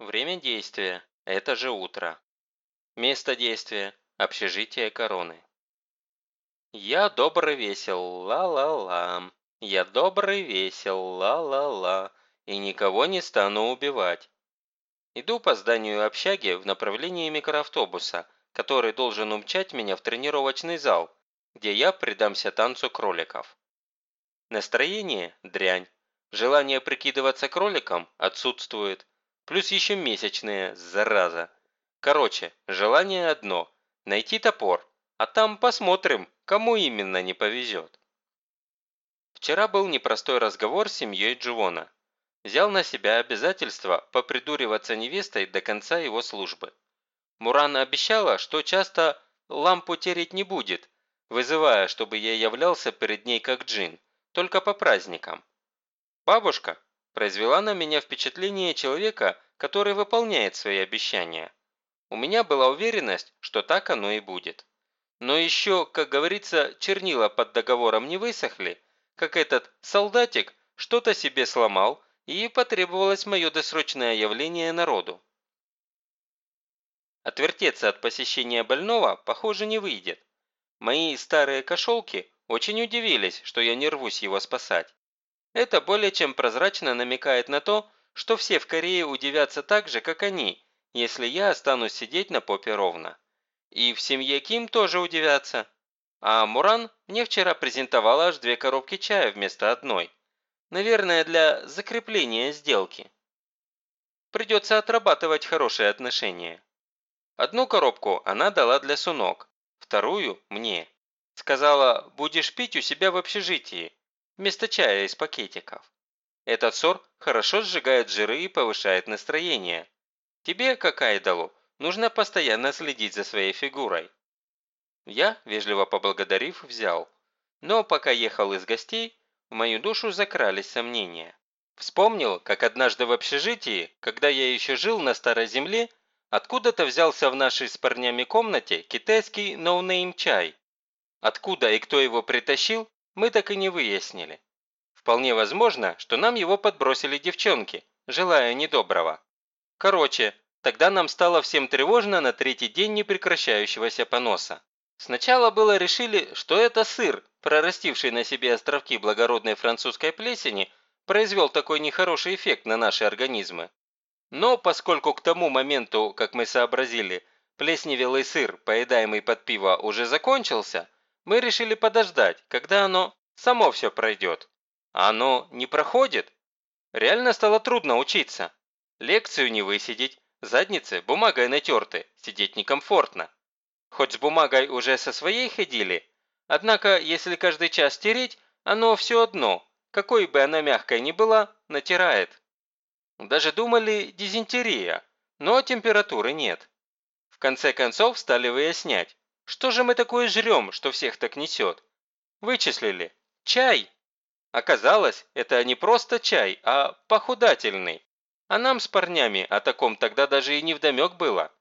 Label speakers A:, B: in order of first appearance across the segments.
A: Время действия – это же утро. Место действия – общежитие короны. Я добрый весел, ла-ла-ла. Я добрый весел, ла-ла-ла. И никого не стану убивать. Иду по зданию общаги в направлении микроавтобуса, который должен умчать меня в тренировочный зал, где я предамся танцу кроликов. Настроение – дрянь. Желание прикидываться кроликом отсутствует. Плюс еще месячные, зараза. Короче, желание одно – найти топор, а там посмотрим, кому именно не повезет. Вчера был непростой разговор с семьей Дживона. Взял на себя обязательство попридуриваться невестой до конца его службы. Муран обещала, что часто лампу тереть не будет, вызывая, чтобы я являлся перед ней как джин, только по праздникам. Бабушка, произвела на меня впечатление человека, который выполняет свои обещания. У меня была уверенность, что так оно и будет. Но еще, как говорится, чернила под договором не высохли, как этот солдатик что-то себе сломал, и потребовалось мое досрочное явление народу. Отвертеться от посещения больного, похоже, не выйдет. Мои старые кошелки очень удивились, что я не рвусь его спасать. Это более чем прозрачно намекает на то, что все в Корее удивятся так же, как они, если я останусь сидеть на попе ровно. И в семье Ким тоже удивятся. А Муран мне вчера презентовала аж две коробки чая вместо одной. Наверное, для закрепления сделки. Придется отрабатывать хорошие отношения. Одну коробку она дала для Сунок, вторую – мне. Сказала, будешь пить у себя в общежитии, вместо чая из пакетиков. Этот сор хорошо сжигает жиры и повышает настроение. Тебе, как айдолу, нужно постоянно следить за своей фигурой. Я, вежливо поблагодарив, взял. Но пока ехал из гостей, в мою душу закрались сомнения. Вспомнил, как однажды в общежитии, когда я еще жил на старой земле, откуда-то взялся в нашей с парнями комнате китайский ноунейм чай. Откуда и кто его притащил, мы так и не выяснили. Вполне возможно, что нам его подбросили девчонки, желая недоброго. Короче, тогда нам стало всем тревожно на третий день непрекращающегося поноса. Сначала было решили, что это сыр, прорастивший на себе островки благородной французской плесени, произвел такой нехороший эффект на наши организмы. Но поскольку к тому моменту, как мы сообразили, плесневелый сыр, поедаемый под пиво, уже закончился, мы решили подождать, когда оно само все пройдет. А оно не проходит. Реально стало трудно учиться. Лекцию не высидеть, задницы бумагой натерты, сидеть некомфортно. Хоть с бумагой уже со своей ходили, однако если каждый час тереть, оно все одно, какой бы она мягкой ни была, натирает. Даже думали дизентерия, но температуры нет. В конце концов стали выяснять, что же мы такое жрем, что всех так несет? Вычислили. Чай. Оказалось, это не просто чай, а похудательный. А нам с парнями о таком тогда даже и не вдомек было.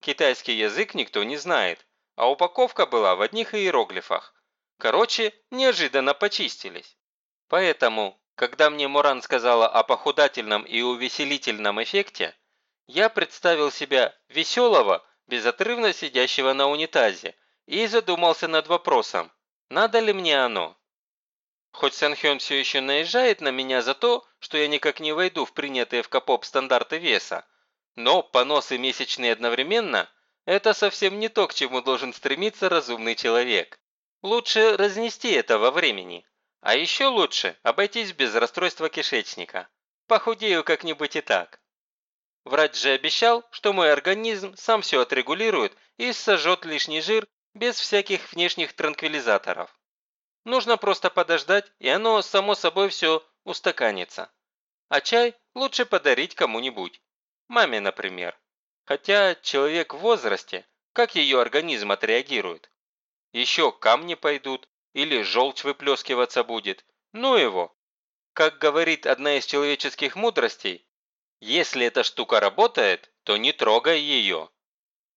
A: Китайский язык никто не знает, а упаковка была в одних иероглифах. Короче, неожиданно почистились. Поэтому, когда мне Моран сказала о похудательном и увеселительном эффекте, я представил себя веселого, безотрывно сидящего на унитазе, и задумался над вопросом, надо ли мне оно. Хоть Санхён все еще наезжает на меня за то, что я никак не войду в принятые в Капоп стандарты веса, но поносы месячные одновременно – это совсем не то, к чему должен стремиться разумный человек. Лучше разнести это во времени. А еще лучше обойтись без расстройства кишечника. Похудею как-нибудь и так. Врач же обещал, что мой организм сам все отрегулирует и сожжет лишний жир без всяких внешних транквилизаторов. Нужно просто подождать, и оно само собой все устаканится. А чай лучше подарить кому-нибудь. Маме, например. Хотя человек в возрасте, как ее организм отреагирует? Еще камни пойдут, или желчь выплескиваться будет. Ну его. Как говорит одна из человеческих мудростей, если эта штука работает, то не трогай ее.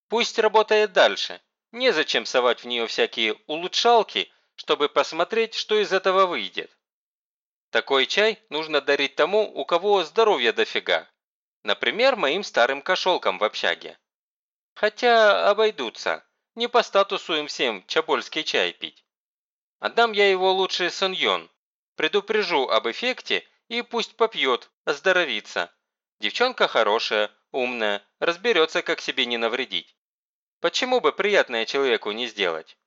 A: Пусть работает дальше. Незачем совать в нее всякие улучшалки, чтобы посмотреть, что из этого выйдет. Такой чай нужно дарить тому, у кого здоровья дофига. Например, моим старым кошелкам в общаге. Хотя обойдутся. Не по статусу им всем чабольский чай пить. Отдам я его лучше Соньон. Предупрежу об эффекте и пусть попьет, оздоровится. Девчонка хорошая, умная, разберется, как себе не навредить. Почему бы приятное человеку не сделать?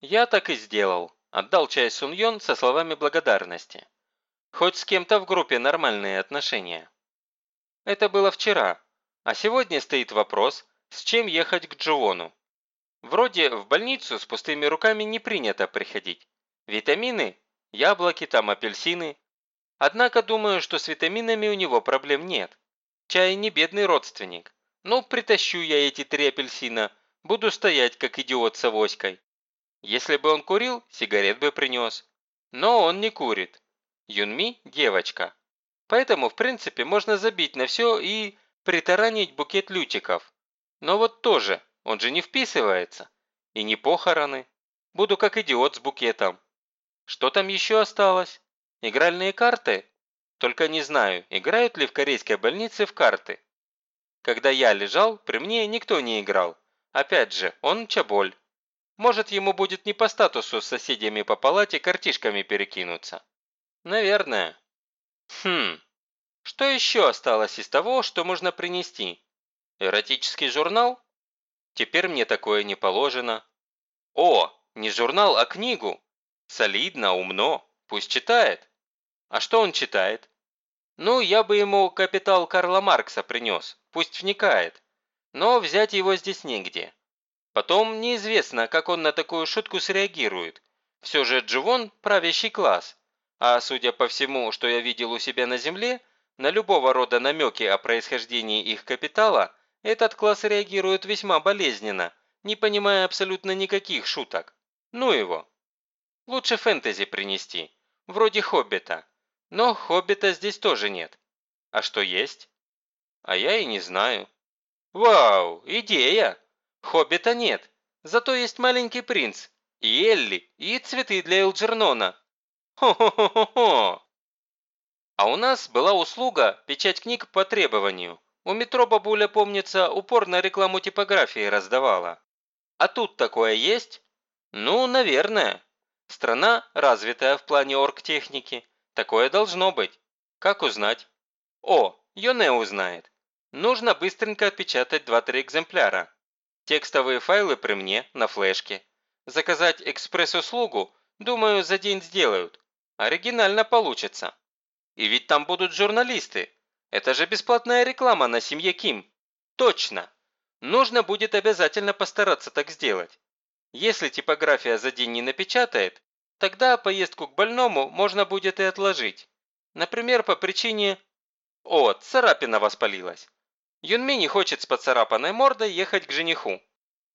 A: Я так и сделал. Отдал чай Суньон со словами благодарности. Хоть с кем-то в группе нормальные отношения. Это было вчера, а сегодня стоит вопрос, с чем ехать к Джуону. Вроде в больницу с пустыми руками не принято приходить. Витамины, яблоки, там апельсины. Однако думаю, что с витаминами у него проблем нет. Чай не бедный родственник. Ну, притащу я эти три апельсина, буду стоять, как идиот с авоськой. Если бы он курил, сигарет бы принес. Но он не курит. Юнми – девочка. Поэтому, в принципе, можно забить на все и притаранить букет лютиков. Но вот тоже, он же не вписывается. И не похороны. Буду как идиот с букетом. Что там еще осталось? Игральные карты? Только не знаю, играют ли в корейской больнице в карты. Когда я лежал, при мне никто не играл. Опять же, он чаболь. Может, ему будет не по статусу с соседями по палате картишками перекинуться. Наверное. Хм. Что еще осталось из того, что можно принести? Эротический журнал? Теперь мне такое не положено. О, не журнал, а книгу. Солидно, умно. Пусть читает. А что он читает? Ну, я бы ему «Капитал Карла Маркса» принес. Пусть вникает. Но взять его здесь негде. Потом неизвестно, как он на такую шутку среагирует. Все же Дживон – правящий класс. А судя по всему, что я видел у себя на Земле, на любого рода намеки о происхождении их капитала, этот класс реагирует весьма болезненно, не понимая абсолютно никаких шуток. Ну его. Лучше фэнтези принести, вроде «Хоббита». Но «Хоббита» здесь тоже нет. А что есть? А я и не знаю. Вау, идея! Хоббита нет, зато есть маленький принц, и Элли, и цветы для Элджернона. Хо-хо-хо-хо-хо! А у нас была услуга печать книг по требованию. У метро бабуля, помнится, упорно рекламу типографии раздавала. А тут такое есть? Ну, наверное. Страна, развитая в плане оргтехники. Такое должно быть. Как узнать? О, Йоне узнает. Нужно быстренько отпечатать 2-3 экземпляра. Текстовые файлы при мне, на флешке. Заказать экспресс-услугу, думаю, за день сделают. Оригинально получится. И ведь там будут журналисты. Это же бесплатная реклама на семье Ким. Точно. Нужно будет обязательно постараться так сделать. Если типография за день не напечатает, тогда поездку к больному можно будет и отложить. Например, по причине... О, царапина воспалилась. Юнми не хочет с поцарапанной мордой ехать к жениху.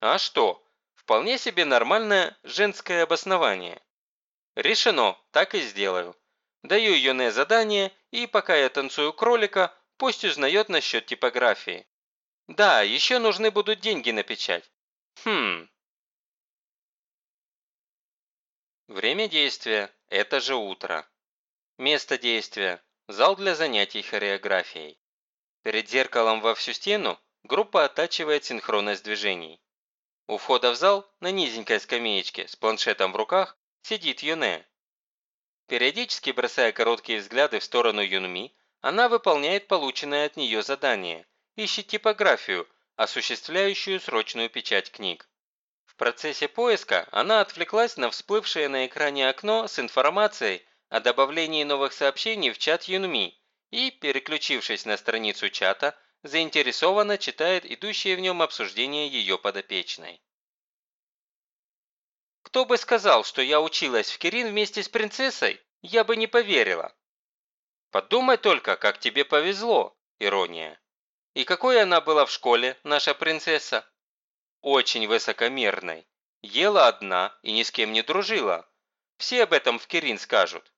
A: А что? Вполне себе нормальное женское обоснование. Решено, так и сделаю. Даю Юне задание, и пока я танцую кролика, пусть узнает насчет типографии. Да, еще нужны будут деньги на печать. Хм. Время действия – это же утро. Место действия – зал для занятий хореографией. Перед зеркалом во всю стену группа оттачивает синхронность движений. У входа в зал на низенькой скамеечке с планшетом в руках сидит Юне. Периодически бросая короткие взгляды в сторону Юнми, она выполняет полученное от нее задание, ищет типографию, осуществляющую срочную печать книг. Процессе поиска она отвлеклась на всплывшее на экране окно с информацией о добавлении новых сообщений в чат Юнми и, переключившись на страницу чата, заинтересованно читает идущее в нем обсуждение ее подопечной. Кто бы сказал, что я училась в Кирин вместе с принцессой, я бы не поверила. Подумай только, как тебе повезло, ирония. И какой она была в школе, наша принцесса? Очень высокомерной. Ела одна и ни с кем не дружила. Все об этом в Кирин скажут.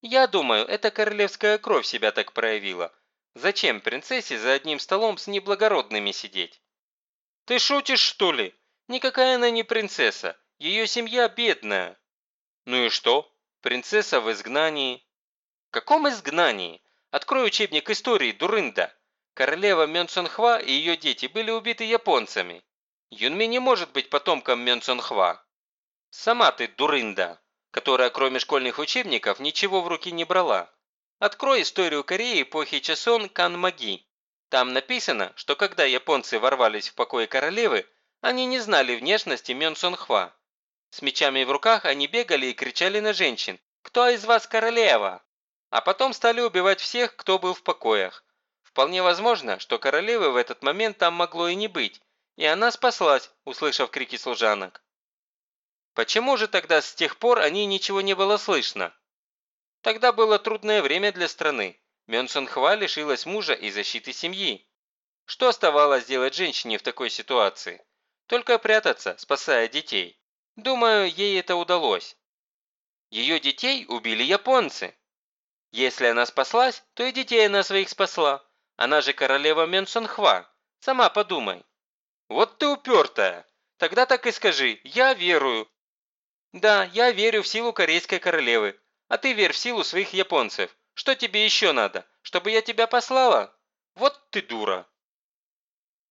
A: Я думаю, эта королевская кровь себя так проявила. Зачем принцессе за одним столом с неблагородными сидеть? Ты шутишь, что ли? Никакая она не принцесса. Ее семья бедная. Ну и что? Принцесса в изгнании. В каком изгнании? Открой учебник истории, дурында. Королева Мёнсонхва и ее дети были убиты японцами. Юнми не может быть потомком Мёнсонхва. Сама ты дурында, которая кроме школьных учебников ничего в руки не брала. Открой историю Кореи эпохи Часон Канмаги. Там написано, что когда японцы ворвались в покои королевы, они не знали внешности Мёнсонхва. С мечами в руках они бегали и кричали на женщин «Кто из вас королева?», а потом стали убивать всех, кто был в покоях. Вполне возможно, что королевы в этот момент там могло и не быть, и она спаслась, услышав крики служанок. Почему же тогда с тех пор о ней ничего не было слышно? Тогда было трудное время для страны. Мёнсон Хва лишилась мужа и защиты семьи. Что оставалось делать женщине в такой ситуации? Только прятаться, спасая детей. Думаю, ей это удалось. Ее детей убили японцы. Если она спаслась, то и детей она своих спасла. Она же королева Менсонхва. Сама подумай. Вот ты упертая. Тогда так и скажи «я верую». Да, я верю в силу корейской королевы, а ты верь в силу своих японцев. Что тебе еще надо? Чтобы я тебя послала? Вот ты дура.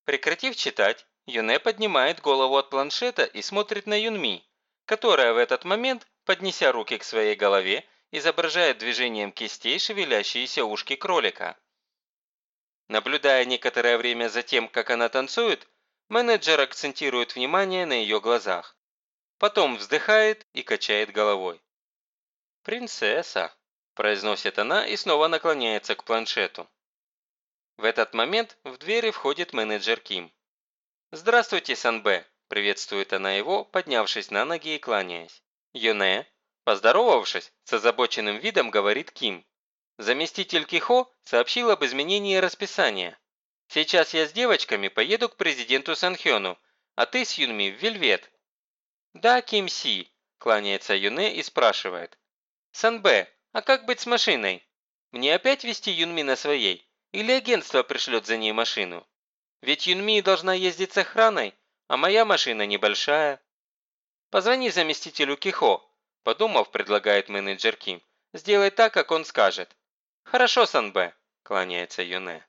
A: Прекратив читать, Юне поднимает голову от планшета и смотрит на Юнми, которая в этот момент, поднеся руки к своей голове, изображает движением кистей шевелящиеся ушки кролика. Наблюдая некоторое время за тем, как она танцует, менеджер акцентирует внимание на ее глазах. Потом вздыхает и качает головой. «Принцесса», – произносит она и снова наклоняется к планшету. В этот момент в двери входит менеджер Ким. «Здравствуйте, Санбэ», – приветствует она его, поднявшись на ноги и кланяясь. «Юне», поздоровавшись, с озабоченным видом говорит Ким. Заместитель Кихо сообщил об изменении расписания. «Сейчас я с девочками поеду к президенту Санхёну, а ты с Юнми в Вельвет». «Да, Ким Си», – кланяется Юне и спрашивает. «Санбэ, а как быть с машиной? Мне опять вести Юнми на своей? Или агентство пришлет за ней машину?» Ведь Юнми должна ездить с охраной, а моя машина небольшая. Позвони заместителю Кихо, подумав, предлагает менеджер Ким. Сделай так, как он скажет. Хорошо, Санбэ, кланяется Юне.